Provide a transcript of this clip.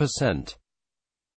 percent.